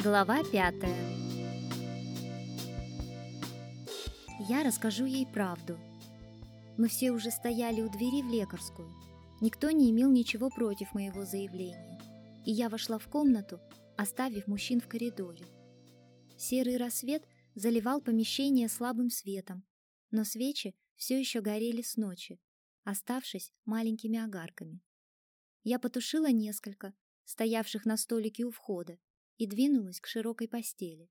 Глава пятая Я расскажу ей правду. Мы все уже стояли у двери в лекарскую. Никто не имел ничего против моего заявления. И я вошла в комнату, оставив мужчин в коридоре. Серый рассвет заливал помещение слабым светом, но свечи все еще горели с ночи, оставшись маленькими огарками. Я потушила несколько, стоявших на столике у входа, и двинулась к широкой постели.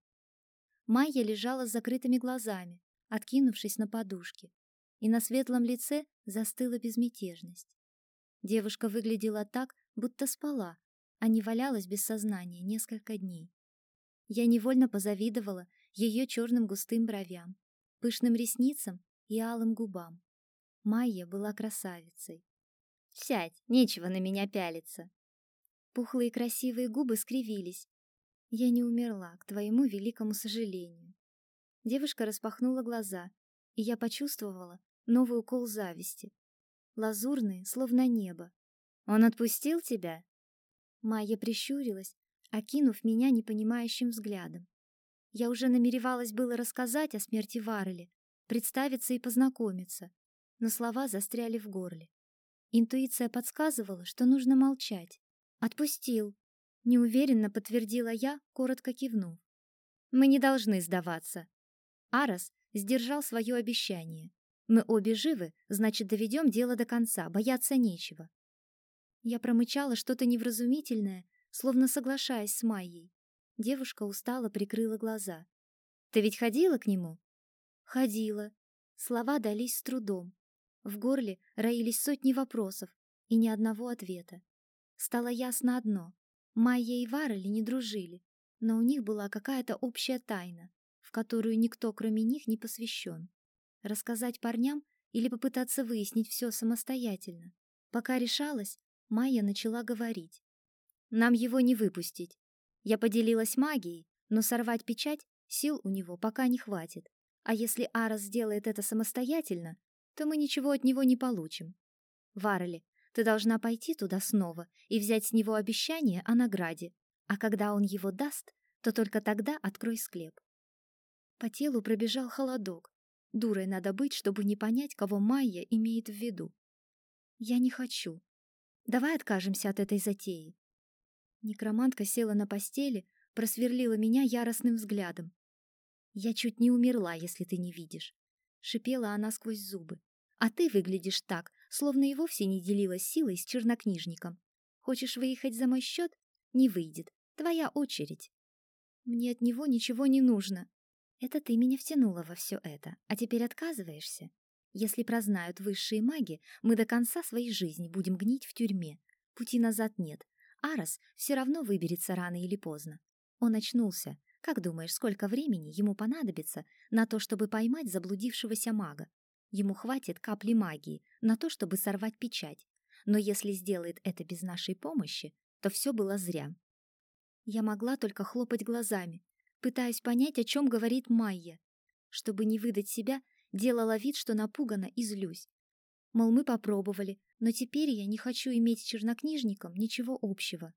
Майя лежала с закрытыми глазами, откинувшись на подушке, и на светлом лице застыла безмятежность. Девушка выглядела так, будто спала, а не валялась без сознания несколько дней. Я невольно позавидовала ее черным густым бровям, пышным ресницам и алым губам. Майя была красавицей. «Сядь, нечего на меня пялиться!» Пухлые красивые губы скривились. Я не умерла, к твоему великому сожалению. Девушка распахнула глаза, и я почувствовала новый укол зависти. Лазурные, словно небо. Он отпустил тебя? Майя прищурилась, окинув меня непонимающим взглядом. Я уже намеревалась было рассказать о смерти Варели, представиться и познакомиться, но слова застряли в горле. Интуиция подсказывала, что нужно молчать. Отпустил. Неуверенно подтвердила я, коротко кивнув. Мы не должны сдаваться. Арас сдержал свое обещание. Мы обе живы, значит, доведем дело до конца, бояться нечего. Я промычала что-то невразумительное, словно соглашаясь с Майей. Девушка устало прикрыла глаза. Ты ведь ходила к нему? Ходила. Слова дались с трудом. В горле роились сотни вопросов и ни одного ответа. Стало ясно одно. Майя и Варели не дружили, но у них была какая-то общая тайна, в которую никто, кроме них, не посвящен. Рассказать парням или попытаться выяснить все самостоятельно. Пока решалась, Майя начала говорить. «Нам его не выпустить. Я поделилась магией, но сорвать печать сил у него пока не хватит. А если Арас сделает это самостоятельно, то мы ничего от него не получим. Варели, ты должна пойти туда снова и взять с него обещание о награде, а когда он его даст, то только тогда открой склеп. По телу пробежал холодок. Дурой надо быть, чтобы не понять, кого Майя имеет в виду. Я не хочу. Давай откажемся от этой затеи. Некромантка села на постели, просверлила меня яростным взглядом. Я чуть не умерла, если ты не видишь, шипела она сквозь зубы. А ты выглядишь так, словно и вовсе не делилась силой с чернокнижником. Хочешь выехать за мой счет? Не выйдет. Твоя очередь. Мне от него ничего не нужно. Это ты меня втянула во все это, а теперь отказываешься? Если прознают высшие маги, мы до конца своей жизни будем гнить в тюрьме. Пути назад нет. Арас все равно выберется рано или поздно. Он очнулся. Как думаешь, сколько времени ему понадобится на то, чтобы поймать заблудившегося мага? Ему хватит капли магии на то, чтобы сорвать печать. Но если сделает это без нашей помощи, то все было зря. Я могла только хлопать глазами, пытаясь понять, о чем говорит Майя. Чтобы не выдать себя, делала вид, что напугана и злюсь. Мол, мы попробовали, но теперь я не хочу иметь с чернокнижником ничего общего.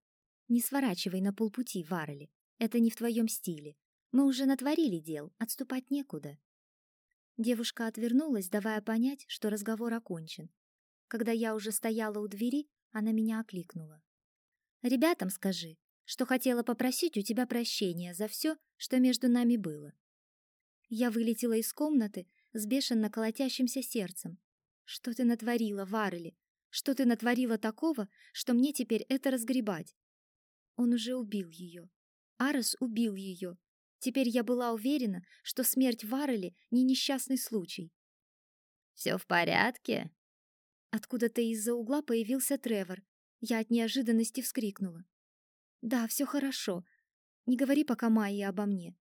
Не сворачивай на полпути, Варели. Это не в твоем стиле. Мы уже натворили дел, отступать некуда. Девушка отвернулась, давая понять, что разговор окончен. Когда я уже стояла у двери, она меня окликнула. «Ребятам скажи, что хотела попросить у тебя прощения за все, что между нами было». Я вылетела из комнаты с бешено колотящимся сердцем. «Что ты натворила, Варели? Что ты натворила такого, что мне теперь это разгребать?» Он уже убил ее. Арес убил ее, Теперь я была уверена, что смерть Варели не несчастный случай. «Все в порядке?» Откуда-то из-за угла появился Тревор. Я от неожиданности вскрикнула. «Да, все хорошо. Не говори пока Майе обо мне».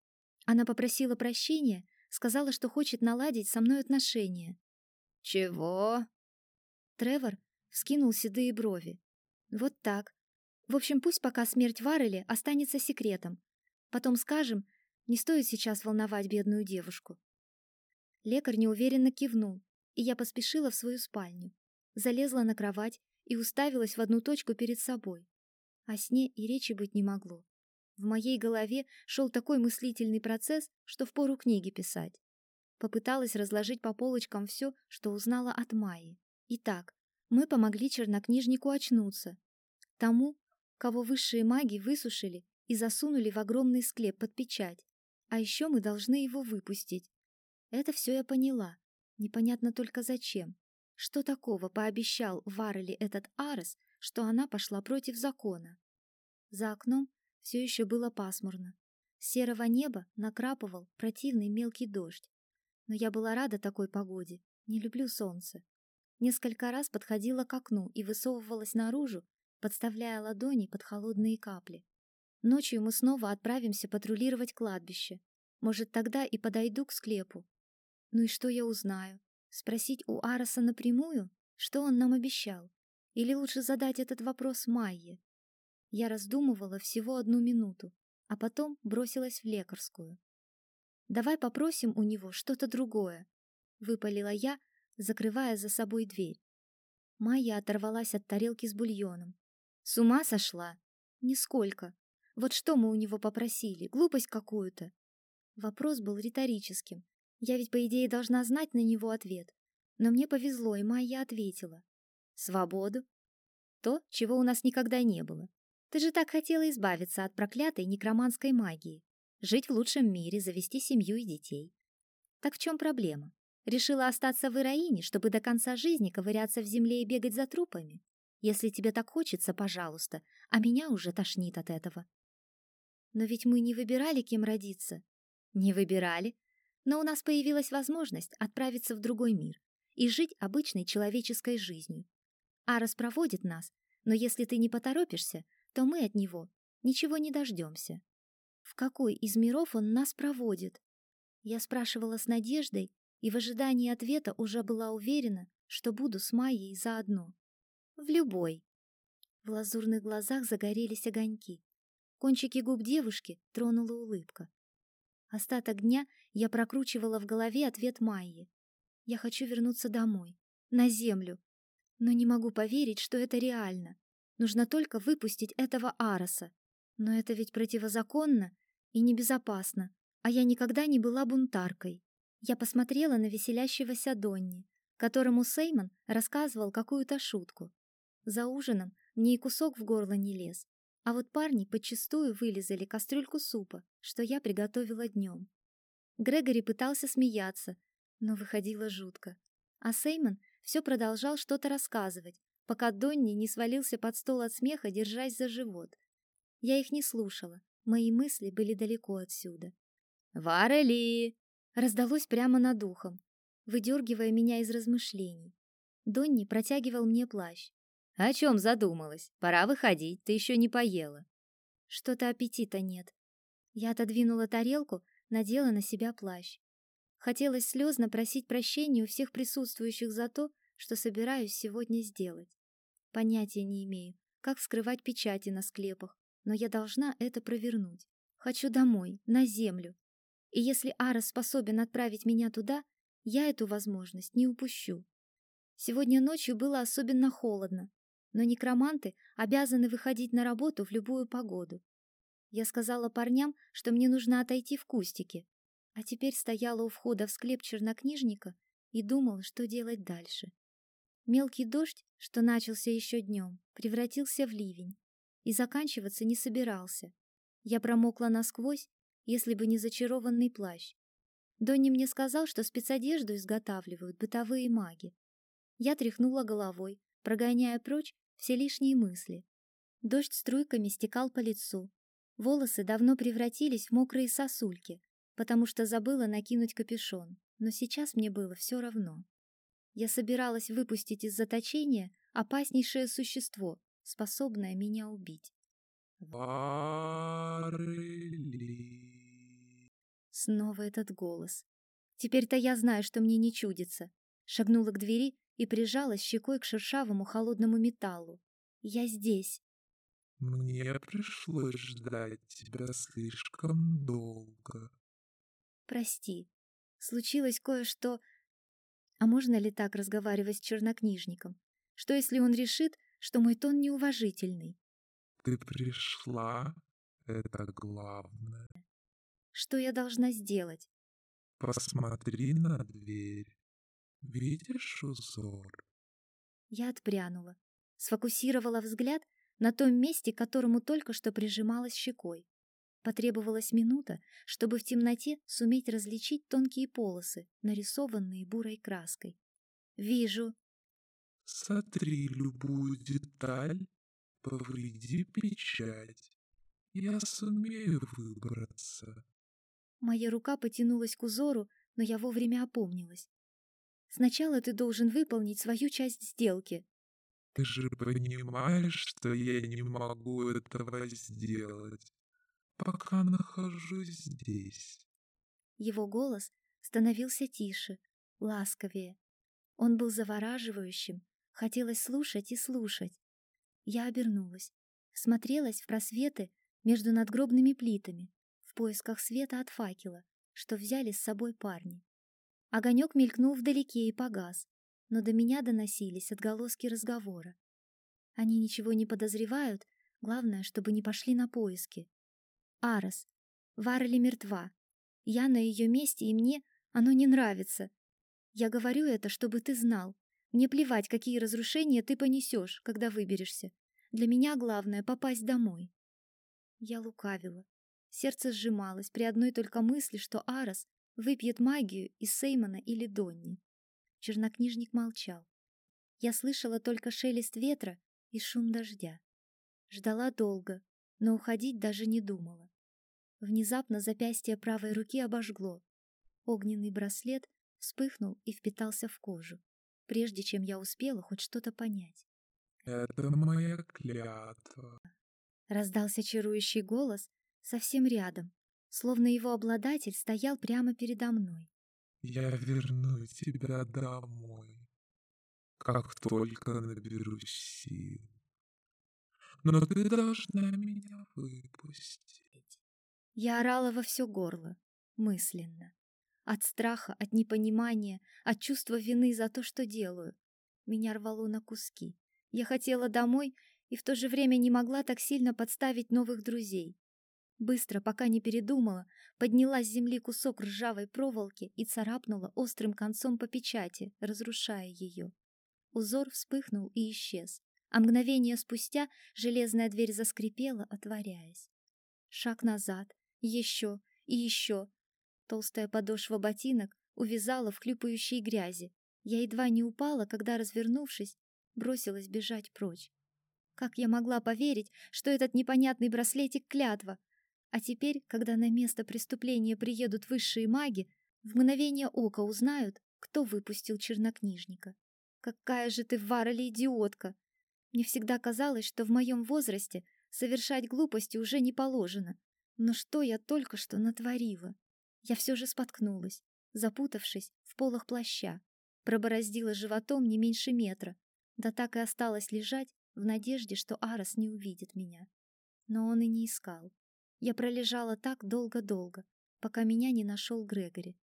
Она попросила прощения, сказала, что хочет наладить со мной отношения. «Чего?» Тревор вскинул седые брови. «Вот так. В общем, пусть пока смерть Варели останется секретом. Потом скажем, не стоит сейчас волновать бедную девушку. Лекарь неуверенно кивнул, и я поспешила в свою спальню. Залезла на кровать и уставилась в одну точку перед собой. О сне и речи быть не могло. В моей голове шел такой мыслительный процесс, что впору книги писать. Попыталась разложить по полочкам все, что узнала от Майи. Итак, мы помогли чернокнижнику очнуться. Тому, кого высшие маги высушили и засунули в огромный склеп под печать. А еще мы должны его выпустить. Это все я поняла. Непонятно только зачем. Что такого пообещал Варели этот Арес, что она пошла против закона? За окном все еще было пасмурно. С серого неба накрапывал противный мелкий дождь. Но я была рада такой погоде. Не люблю солнце. Несколько раз подходила к окну и высовывалась наружу, подставляя ладони под холодные капли. Ночью мы снова отправимся патрулировать кладбище. Может, тогда и подойду к склепу. Ну и что я узнаю? Спросить у Араса напрямую, что он нам обещал? Или лучше задать этот вопрос Майе? Я раздумывала всего одну минуту, а потом бросилась в лекарскую. «Давай попросим у него что-то другое», — выпалила я, закрывая за собой дверь. Майя оторвалась от тарелки с бульоном. «С ума сошла?» «Нисколько. Вот что мы у него попросили? Глупость какую-то». Вопрос был риторическим. Я ведь, по идее, должна знать на него ответ. Но мне повезло, и Майя ответила. «Свободу?» «То, чего у нас никогда не было. Ты же так хотела избавиться от проклятой некроманской магии, жить в лучшем мире, завести семью и детей. Так в чем проблема? Решила остаться в Ираине, чтобы до конца жизни ковыряться в земле и бегать за трупами? Если тебе так хочется, пожалуйста, а меня уже тошнит от этого. Но ведь мы не выбирали, кем родиться. Не выбирали, но у нас появилась возможность отправиться в другой мир и жить обычной человеческой жизнью. Арас проводит нас, но если ты не поторопишься, то мы от него ничего не дождемся. В какой из миров он нас проводит? Я спрашивала с надеждой и в ожидании ответа уже была уверена, что буду с Майей заодно. В любой. В лазурных глазах загорелись огоньки. Кончики губ девушки тронула улыбка. Остаток дня я прокручивала в голове ответ Майи. Я хочу вернуться домой, на землю, но не могу поверить, что это реально. Нужно только выпустить этого Араса. Но это ведь противозаконно и небезопасно, а я никогда не была бунтаркой. Я посмотрела на веселящегося Донни, которому Сеймон рассказывал какую-то шутку. За ужином мне и кусок в горло не лез, а вот парни подчистую вылезали кастрюльку супа, что я приготовила днем. Грегори пытался смеяться, но выходило жутко. А Сеймон все продолжал что-то рассказывать, пока Донни не свалился под стол от смеха, держась за живот. Я их не слушала, мои мысли были далеко отсюда. «Варели!» раздалось прямо над ухом, выдергивая меня из размышлений. Донни протягивал мне плащ. «О чем задумалась? Пора выходить, ты еще не поела». «Что-то аппетита нет». Я отодвинула тарелку, надела на себя плащ. Хотелось слезно просить прощения у всех присутствующих за то, что собираюсь сегодня сделать. Понятия не имею, как вскрывать печати на склепах, но я должна это провернуть. Хочу домой, на землю. И если Арас способен отправить меня туда, я эту возможность не упущу. Сегодня ночью было особенно холодно, но некроманты обязаны выходить на работу в любую погоду. Я сказала парням, что мне нужно отойти в кустики, а теперь стояла у входа в склеп чернокнижника и думала, что делать дальше. Мелкий дождь, что начался еще днем, превратился в ливень и заканчиваться не собирался. Я промокла насквозь, если бы не зачарованный плащ. Донни мне сказал, что спецодежду изготавливают бытовые маги. Я тряхнула головой, прогоняя прочь все лишние мысли. Дождь струйками стекал по лицу. Волосы давно превратились в мокрые сосульки, потому что забыла накинуть капюшон, но сейчас мне было все равно. Я собиралась выпустить из заточения опаснейшее существо, способное меня убить. Варели. Снова этот голос. Теперь-то я знаю, что мне не чудится. Шагнула к двери и прижалась щекой к шершавому холодному металлу. Я здесь. Мне пришлось ждать тебя слишком долго. Прости. Случилось кое-что, а можно ли так разговаривать с чернокнижником? Что если он решит, что мой тон неуважительный? Ты пришла? это главное. Что я должна сделать? Посмотри на дверь. Видишь узор? Я отпрянула, сфокусировала взгляд на том месте, к которому только что прижималась щекой. Потребовалась минута, чтобы в темноте суметь различить тонкие полосы, нарисованные бурой краской. «Вижу!» «Сотри любую деталь, повреди печать. Я сумею выбраться». Моя рука потянулась к узору, но я вовремя опомнилась. «Сначала ты должен выполнить свою часть сделки». «Ты же понимаешь, что я не могу этого сделать, пока нахожусь здесь». Его голос становился тише, ласковее. Он был завораживающим, хотелось слушать и слушать. Я обернулась, смотрелась в просветы между надгробными плитами, в поисках света от факела, что взяли с собой парни. Огонек мелькнул вдалеке и погас, но до меня доносились отголоски разговора. Они ничего не подозревают, главное, чтобы не пошли на поиски. Арос, Варли мертва. Я на ее месте, и мне оно не нравится. Я говорю это, чтобы ты знал. Мне плевать, какие разрушения ты понесешь, когда выберешься. Для меня главное — попасть домой. Я лукавила. Сердце сжималось при одной только мысли, что Арос выпьет магию из Сеймона или Донни. Чернокнижник молчал. Я слышала только шелест ветра и шум дождя. Ждала долго, но уходить даже не думала. Внезапно запястье правой руки обожгло. Огненный браслет вспыхнул и впитался в кожу, прежде чем я успела хоть что-то понять. «Это моя клятва», — раздался чарующий голос совсем рядом, словно его обладатель стоял прямо передо мной. «Я верну тебя домой, как только наберусь сил. Но ты должна меня выпустить». Я орала во все горло, мысленно. От страха, от непонимания, от чувства вины за то, что делаю. Меня рвало на куски. Я хотела домой и в то же время не могла так сильно подставить новых друзей. Быстро, пока не передумала, подняла с земли кусок ржавой проволоки и царапнула острым концом по печати, разрушая ее. Узор вспыхнул и исчез, а мгновение спустя железная дверь заскрипела, отворяясь. Шаг назад, еще и еще, Толстая подошва ботинок увязала в хлюпающей грязи. Я едва не упала, когда, развернувшись, бросилась бежать прочь. Как я могла поверить, что этот непонятный браслетик — клятва? А теперь, когда на место преступления приедут высшие маги, в мгновение ока узнают, кто выпустил чернокнижника. Какая же ты, Варали, идиотка! Мне всегда казалось, что в моем возрасте совершать глупости уже не положено. Но что я только что натворила? Я все же споткнулась, запутавшись в полах плаща, пробороздила животом не меньше метра, да так и осталась лежать в надежде, что Арос не увидит меня. Но он и не искал. Я пролежала так долго-долго, пока меня не нашел Грегори.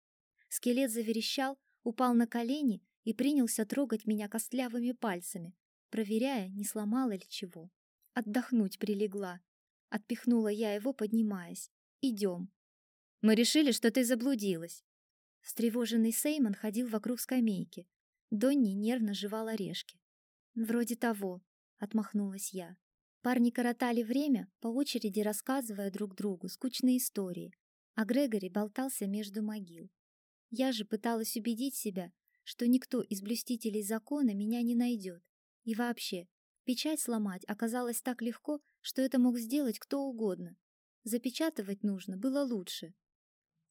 Скелет заверещал, упал на колени и принялся трогать меня костлявыми пальцами, проверяя, не сломала ли чего. Отдохнуть прилегла. Отпихнула я его, поднимаясь. «Идем». Мы решили, что ты заблудилась. Встревоженный Сеймон ходил вокруг скамейки. Донни нервно жевал орешки. «Вроде того», — отмахнулась я. Парни коротали время, по очереди рассказывая друг другу скучные истории, а Грегори болтался между могил. Я же пыталась убедить себя, что никто из блюстителей закона меня не найдет. И вообще, печать сломать оказалось так легко, что это мог сделать кто угодно. Запечатывать нужно было лучше.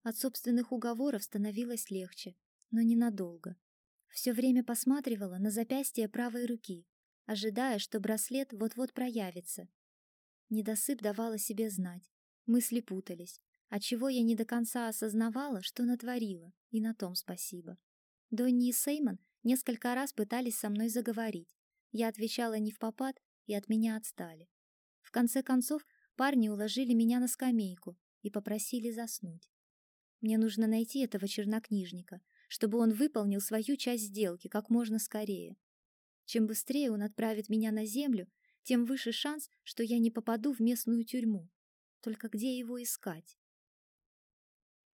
От собственных уговоров становилось легче, но ненадолго. Все время посматривала на запястье правой руки, ожидая, что браслет вот-вот проявится. Недосып давала себе знать, мысли путались, отчего я не до конца осознавала, что натворила, и на том спасибо. Донни и Сеймон несколько раз пытались со мной заговорить. Я отвечала не в попад, и от меня отстали. В конце концов, парни уложили меня на скамейку и попросили заснуть. Мне нужно найти этого чернокнижника, чтобы он выполнил свою часть сделки как можно скорее. Чем быстрее он отправит меня на землю, тем выше шанс, что я не попаду в местную тюрьму. Только где его искать?